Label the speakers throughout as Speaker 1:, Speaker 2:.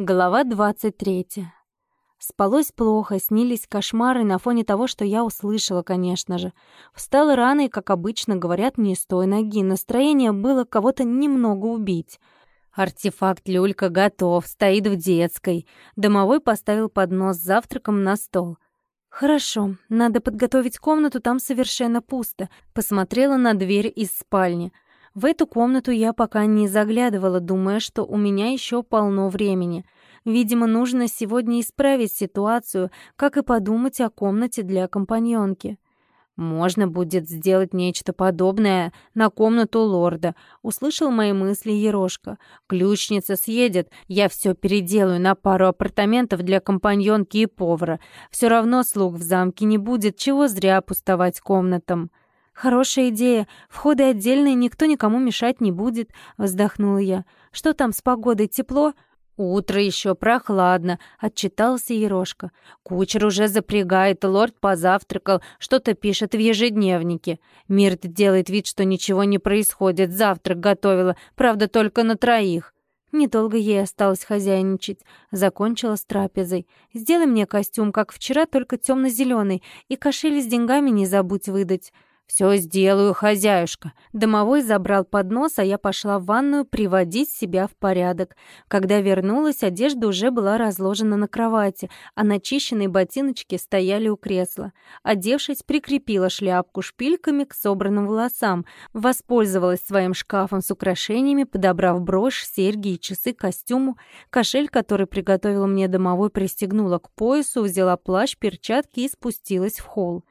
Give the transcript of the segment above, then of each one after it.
Speaker 1: Глава 23. Спалось плохо, снились кошмары на фоне того, что я услышала, конечно же. Встала рано и, как обычно, говорят, не с той ноги. Настроение было кого-то немного убить. Артефакт люлька готов, стоит в детской. Домовой поставил поднос с завтраком на стол. «Хорошо, надо подготовить комнату, там совершенно пусто». Посмотрела на дверь из спальни — в эту комнату я пока не заглядывала, думая, что у меня еще полно времени. Видимо, нужно сегодня исправить ситуацию, как и подумать о комнате для компаньонки. «Можно будет сделать нечто подобное на комнату лорда», — услышал мои мысли Ерошка. «Ключница съедет, я все переделаю на пару апартаментов для компаньонки и повара. Все равно слуг в замке не будет, чего зря пустовать комнатам». «Хорошая идея. Входы отдельные, никто никому мешать не будет», — вздохнула я. «Что там с погодой? Тепло?» «Утро еще прохладно», — отчитался Ерошка. «Кучер уже запрягает, лорд позавтракал, что-то пишет в ежедневнике. Мирт делает вид, что ничего не происходит, завтрак готовила, правда, только на троих». Недолго ей осталось хозяйничать. Закончила с трапезой. «Сделай мне костюм, как вчера, только темно-зеленый, и кошель с деньгами не забудь выдать». «Все сделаю, хозяюшка». Домовой забрал поднос, а я пошла в ванную приводить себя в порядок. Когда вернулась, одежда уже была разложена на кровати, а начищенные ботиночки стояли у кресла. Одевшись, прикрепила шляпку шпильками к собранным волосам, воспользовалась своим шкафом с украшениями, подобрав брошь, серьги и часы к костюму. Кошель, который приготовила мне домовой, пристегнула к поясу, взяла плащ, перчатки и спустилась в холл.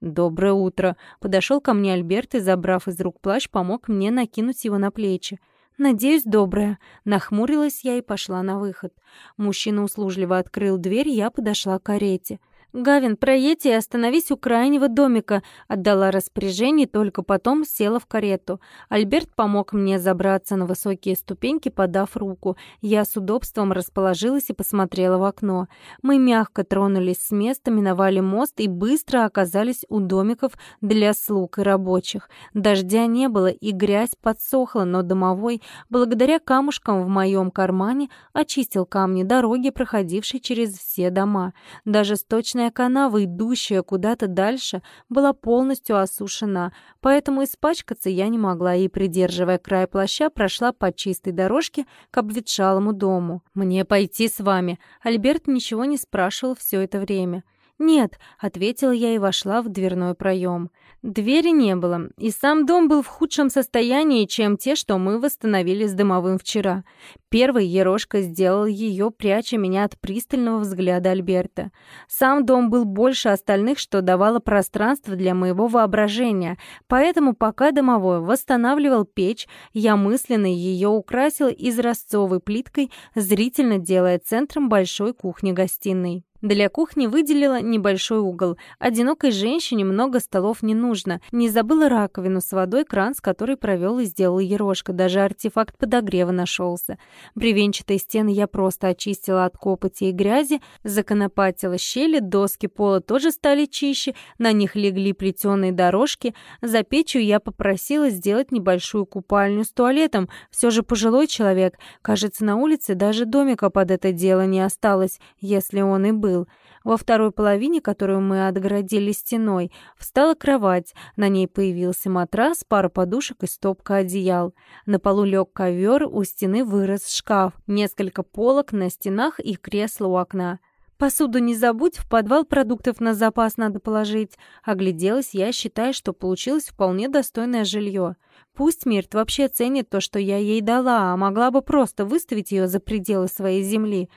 Speaker 1: «Доброе утро!» Подошел ко мне Альберт и, забрав из рук плащ, помог мне накинуть его на плечи. «Надеюсь, доброе». Нахмурилась я и пошла на выход. Мужчина услужливо открыл дверь, я подошла к карете. «Гавин, проедь и остановись у крайнего домика», — отдала распоряжение, только потом села в карету. Альберт помог мне забраться на высокие ступеньки, подав руку. Я с удобством расположилась и посмотрела в окно. Мы мягко тронулись с места, миновали мост и быстро оказались у домиков для слуг и рабочих. Дождя не было, и грязь подсохла, но домовой, благодаря камушкам в моем кармане, очистил камни дороги, проходившей через все дома. Даже сточная Водная канава, идущая куда-то дальше, была полностью осушена, поэтому испачкаться я не могла и, придерживая край плаща, прошла по чистой дорожке к обветшалому дому. «Мне пойти с вами?» Альберт ничего не спрашивал все это время. «Нет», — ответила я и вошла в дверной проем. Двери не было, и сам дом был в худшем состоянии, чем те, что мы восстановили с дымовым вчера. Первый Ерошка сделал ее, пряча меня от пристального взгляда Альберта. Сам дом был больше остальных, что давало пространство для моего воображения, поэтому пока домовой восстанавливал печь, я мысленно ее украсила изразцовой плиткой, зрительно делая центром большой кухни-гостиной. Для кухни выделила небольшой угол. Одинокой женщине много столов не нужно. Не забыла раковину с водой, кран, с которой провел и сделал Ерошка. Даже артефакт подогрева нашелся. Бревенчатые стены я просто очистила от копоти и грязи, законопатила щели, доски пола тоже стали чище, на них легли плетеные дорожки. За печью я попросила сделать небольшую купальню с туалетом. Все же пожилой человек. Кажется, на улице даже домика под это дело не осталось, если он и был был. Во второй половине, которую мы отгородили стеной, встала кровать. На ней появился матрас, пара подушек и стопка одеял. На полу лег ковер, у стены вырос шкаф, несколько полок на стенах и кресло у окна. «Посуду не забудь, в подвал продуктов на запас надо положить». Огляделась я, считая, что получилось вполне достойное жилье. Пусть Мирт вообще ценит то, что я ей дала, а могла бы просто выставить ее за пределы своей земли.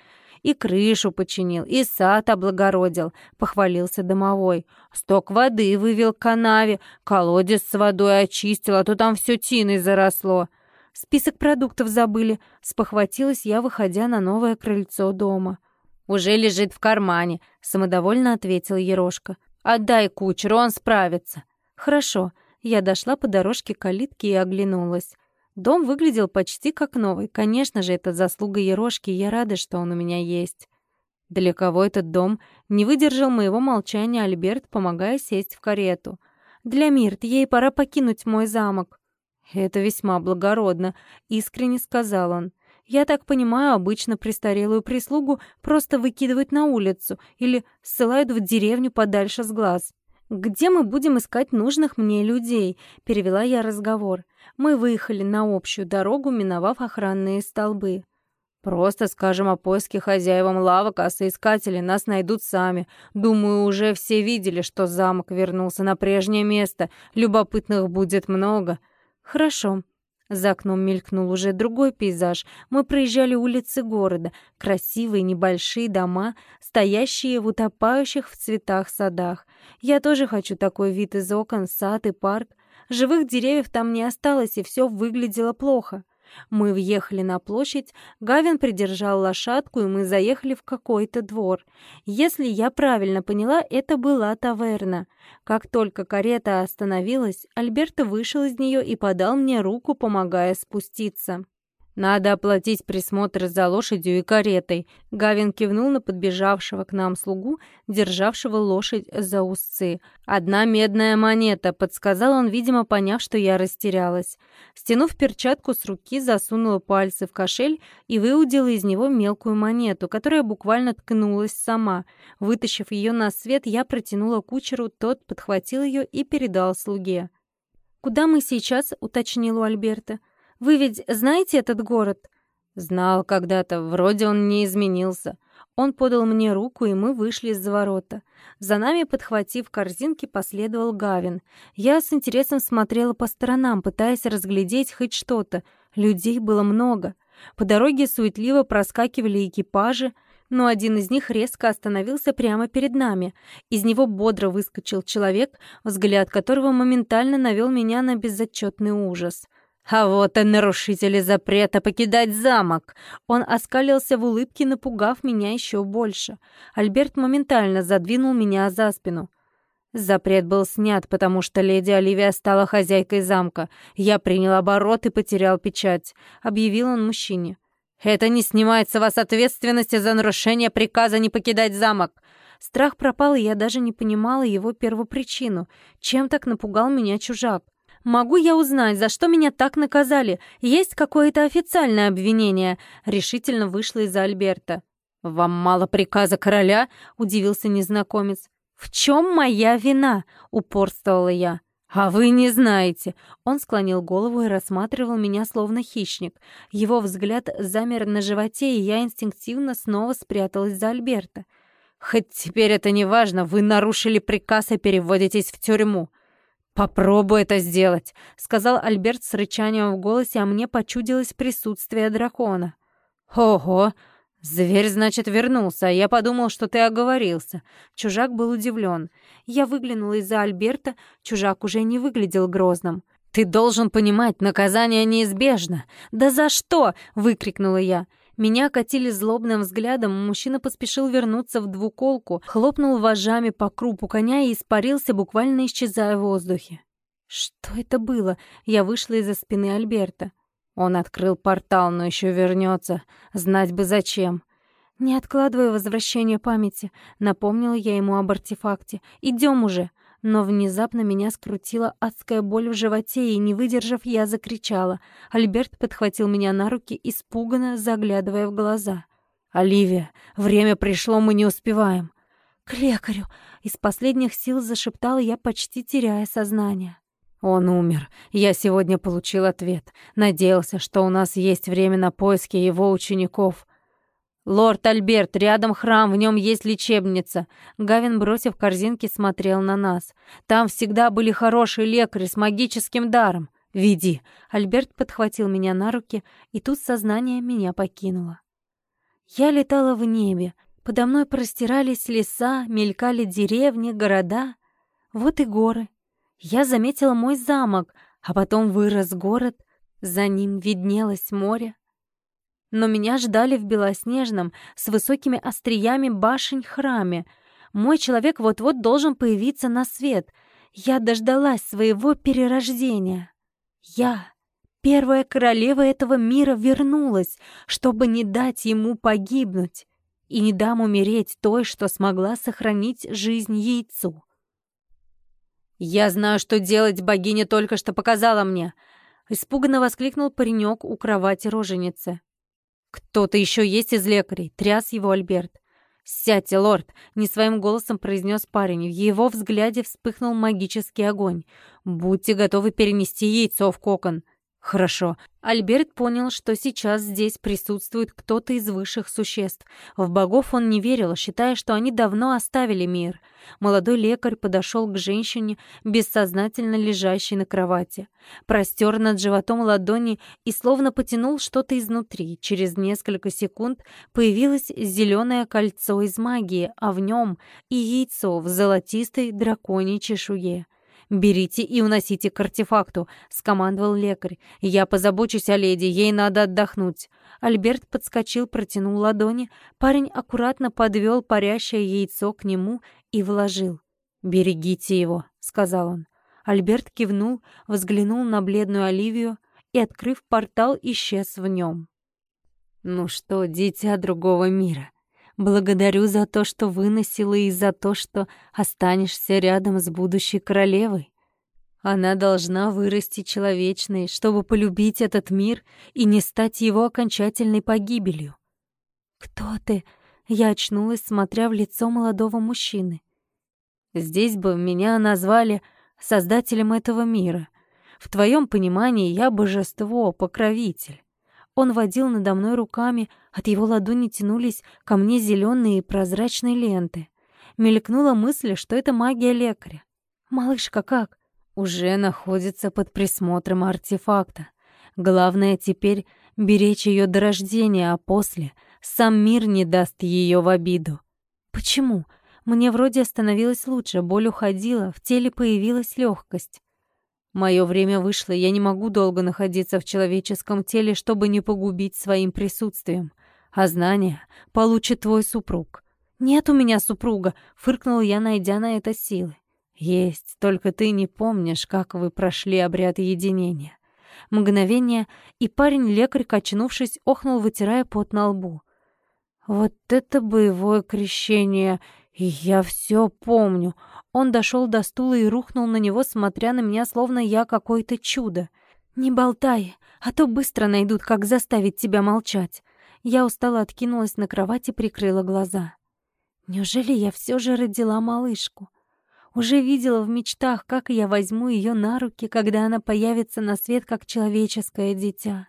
Speaker 1: И крышу починил, и сад облагородил, — похвалился домовой. Сток воды вывел к канаве, колодец с водой очистил, а то там все тиной заросло. Список продуктов забыли, — спохватилась я, выходя на новое крыльцо дома. «Уже лежит в кармане», — самодовольно ответил Ерошка. «Отдай кучеру, он справится». «Хорошо». Я дошла по дорожке к калитке и оглянулась. Дом выглядел почти как новый. Конечно же, это заслуга Ерошки, я рада, что он у меня есть. Для кого этот дом? Не выдержал моего молчания Альберт, помогая сесть в карету. Для Мирт, ей пора покинуть мой замок. Это весьма благородно, искренне сказал он. Я так понимаю, обычно престарелую прислугу просто выкидывают на улицу или ссылают в деревню подальше с глаз. «Где мы будем искать нужных мне людей?» — перевела я разговор. Мы выехали на общую дорогу, миновав охранные столбы. «Просто скажем о поиске хозяевам лавок, а соискатели нас найдут сами. Думаю, уже все видели, что замок вернулся на прежнее место. Любопытных будет много». «Хорошо». За окном мелькнул уже другой пейзаж. Мы проезжали улицы города. Красивые небольшие дома, стоящие в утопающих в цветах садах. Я тоже хочу такой вид из окон, сад и парк. Живых деревьев там не осталось, и все выглядело плохо. Мы въехали на площадь, Гавин придержал лошадку, и мы заехали в какой-то двор. Если я правильно поняла, это была таверна. Как только карета остановилась, Альберто вышел из нее и подал мне руку, помогая спуститься. «Надо оплатить присмотр за лошадью и каретой», — Гавин кивнул на подбежавшего к нам слугу, державшего лошадь за узцы. «Одна медная монета», — подсказал он, видимо, поняв, что я растерялась. Стянув перчатку с руки, засунула пальцы в кошель и выудила из него мелкую монету, которая буквально ткнулась сама. Вытащив ее на свет, я протянула кучеру, тот подхватил ее и передал слуге. «Куда мы сейчас?» — уточнил у Альберта. Вы ведь знаете этот город?» «Знал когда-то, вроде он не изменился». Он подал мне руку, и мы вышли из-за ворота. За нами, подхватив корзинки, последовал Гавин. Я с интересом смотрела по сторонам, пытаясь разглядеть хоть что-то. Людей было много. По дороге суетливо проскакивали экипажи, но один из них резко остановился прямо перед нами. Из него бодро выскочил человек, взгляд которого моментально навел меня на безотчетный ужас — «А вот и нарушители запрета покидать замок!» Он оскалился в улыбке, напугав меня еще больше. Альберт моментально задвинул меня за спину. Запрет был снят, потому что леди Оливия стала хозяйкой замка. Я принял оборот и потерял печать, — объявил он мужчине. «Это не снимает с вас ответственности за нарушение приказа не покидать замок!» Страх пропал, и я даже не понимала его первопричину. Чем так напугал меня чужак? Могу я узнать, за что меня так наказали? Есть какое-то официальное обвинение?» Решительно вышла из-за Альберта. «Вам мало приказа короля?» — удивился незнакомец. «В чем моя вина?» — упорствовала я. «А вы не знаете!» Он склонил голову и рассматривал меня словно хищник. Его взгляд замер на животе, и я инстинктивно снова спряталась за Альберта. «Хоть теперь это не важно, вы нарушили приказ и переводитесь в тюрьму. «Попробуй это сделать», — сказал Альберт с рычанием в голосе, а мне почудилось присутствие дракона. «Ого! Зверь, значит, вернулся, я подумал, что ты оговорился». Чужак был удивлен. Я выглянула из-за Альберта, чужак уже не выглядел грозным. «Ты должен понимать, наказание неизбежно!» «Да за что?» — выкрикнула я. Меня катили злобным взглядом, мужчина поспешил вернуться в двуколку, хлопнул вожами по крупу коня и испарился, буквально исчезая в воздухе. Что это было? Я вышла из-за спины Альберта. Он открыл портал, но еще вернется. Знать бы зачем. «Не откладывай возвращение памяти», — напомнила я ему об артефакте. «Идем уже» но внезапно меня скрутила адская боль в животе, и, не выдержав, я закричала. Альберт подхватил меня на руки, испуганно заглядывая в глаза. «Оливия, время пришло, мы не успеваем». «К лекарю!» — из последних сил зашептала я, почти теряя сознание. «Он умер. Я сегодня получил ответ. Надеялся, что у нас есть время на поиски его учеников. «Лорд Альберт, рядом храм, в нем есть лечебница». Гавин, бросив корзинки, смотрел на нас. «Там всегда были хорошие лекари с магическим даром. Веди». Альберт подхватил меня на руки, и тут сознание меня покинуло. Я летала в небе. Подо мной простирались леса, мелькали деревни, города. Вот и горы. Я заметила мой замок, а потом вырос город. За ним виднелось море. Но меня ждали в белоснежном, с высокими остриями башень храме. Мой человек вот-вот должен появиться на свет. Я дождалась своего перерождения. Я, первая королева этого мира, вернулась, чтобы не дать ему погибнуть. И не дам умереть той, что смогла сохранить жизнь яйцу. «Я знаю, что делать, богиня только что показала мне!» Испуганно воскликнул паренек у кровати роженицы. «Кто-то еще есть из лекарей?» — тряс его Альберт. «Сядьте, лорд!» — не своим голосом произнес парень. В его взгляде вспыхнул магический огонь. «Будьте готовы перенести яйцо в кокон!» Хорошо. Альберт понял, что сейчас здесь присутствует кто-то из высших существ. В богов он не верил, считая, что они давно оставили мир. Молодой лекарь подошел к женщине, бессознательно лежащей на кровати. Простер над животом ладони и словно потянул что-то изнутри. Через несколько секунд появилось зеленое кольцо из магии, а в нем и яйцо в золотистой драконьей чешуе. «Берите и уносите к артефакту», — скомандовал лекарь. «Я позабочусь о леди, ей надо отдохнуть». Альберт подскочил, протянул ладони. Парень аккуратно подвел парящее яйцо к нему и вложил. «Берегите его», — сказал он. Альберт кивнул, взглянул на бледную Оливию и, открыв портал, исчез в нем. «Ну что, дитя другого мира, Благодарю за то, что выносила, и за то, что останешься рядом с будущей королевой. Она должна вырасти человечной, чтобы полюбить этот мир и не стать его окончательной погибелью. «Кто ты?» Я очнулась, смотря в лицо молодого мужчины. «Здесь бы меня назвали создателем этого мира. В твоем понимании я божество, покровитель. Он водил надо мной руками, от его ладони тянулись ко мне зеленые прозрачные ленты. Мелькнула мысль, что это магия лекаря. «Малышка как?» «Уже находится под присмотром артефакта. Главное теперь беречь ее до рождения, а после сам мир не даст ее в обиду». «Почему?» Мне вроде становилось лучше, боль уходила, в теле появилась легкость. Мое время вышло, я не могу долго находиться в человеческом теле, чтобы не погубить своим присутствием. А знания получит твой супруг. Нет у меня супруга, фыркнул я, найдя на это силы. Есть, только ты не помнишь, как вы прошли обряд единения. Мгновение, и парень-лекарь, качнувшись, охнул, вытирая пот на лбу. Вот это боевое крещение! Я все помню. Он дошел до стула и рухнул на него, смотря на меня, словно я какое-то чудо. «Не болтай, а то быстро найдут, как заставить тебя молчать». Я устало откинулась на кровать и прикрыла глаза. Неужели я все же родила малышку? Уже видела в мечтах, как я возьму ее на руки, когда она появится на свет как человеческое дитя.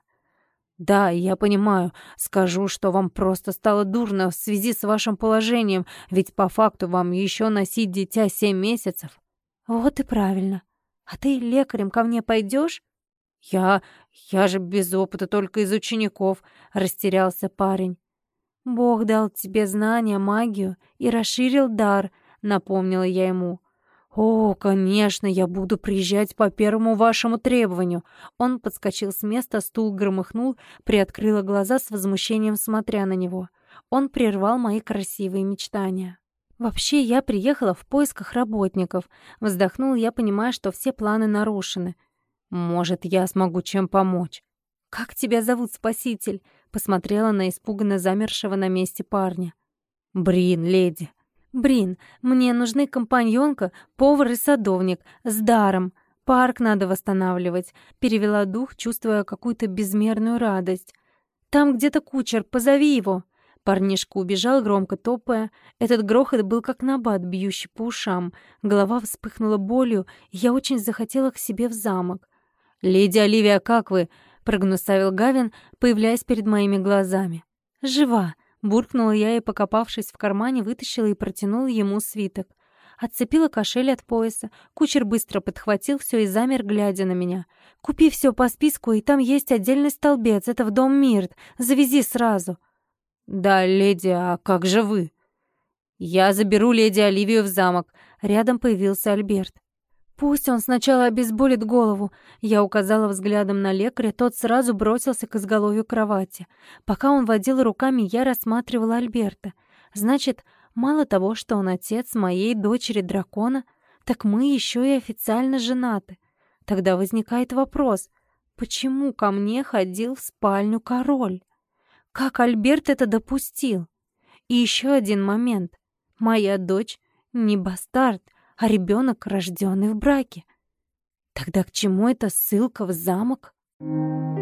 Speaker 1: «Да, я понимаю. Скажу, что вам просто стало дурно в связи с вашим положением, ведь по факту вам еще носить дитя семь месяцев». «Вот и правильно. А ты лекарем ко мне пойдешь? «Я... я же без опыта, только из учеников», — растерялся парень. «Бог дал тебе знания, магию и расширил дар», — напомнила я ему. «О, конечно, я буду приезжать по первому вашему требованию!» Он подскочил с места, стул громыхнул, приоткрыла глаза с возмущением, смотря на него. Он прервал мои красивые мечтания. «Вообще, я приехала в поисках работников», — вздохнул я, понимая, что все планы нарушены. «Может, я смогу чем помочь?» «Как тебя зовут, спаситель?» — посмотрела на испуганно замершего на месте парня. «Брин, леди», «Брин, мне нужны компаньонка, повар и садовник. С даром. Парк надо восстанавливать», — перевела дух, чувствуя какую-то безмерную радость. «Там где-то кучер, позови его». Парнишка убежал, громко топая. Этот грохот был как набат, бьющий по ушам. Голова вспыхнула болью, и я очень захотела к себе в замок. «Леди Оливия, как вы?» — прогнусавил Гавин, появляясь перед моими глазами. «Жива», Буркнула я и, покопавшись в кармане, вытащила и протянула ему свиток. Отцепила кошель от пояса. Кучер быстро подхватил все и замер, глядя на меня. «Купи все по списку, и там есть отдельный столбец. Это в дом Мирт. Завези сразу». «Да, леди, а как же вы?» «Я заберу леди Оливию в замок». Рядом появился Альберт. «Пусть он сначала обезболит голову», — я указала взглядом на лекаря, тот сразу бросился к изголовью кровати. Пока он водил руками, я рассматривала Альберта. Значит, мало того, что он отец моей дочери-дракона, так мы еще и официально женаты. Тогда возникает вопрос, почему ко мне ходил в спальню король? Как Альберт это допустил? И еще один момент. Моя дочь не бастард, а ребенок, рожденный в браке. Тогда к чему эта ссылка в замок? Thank you.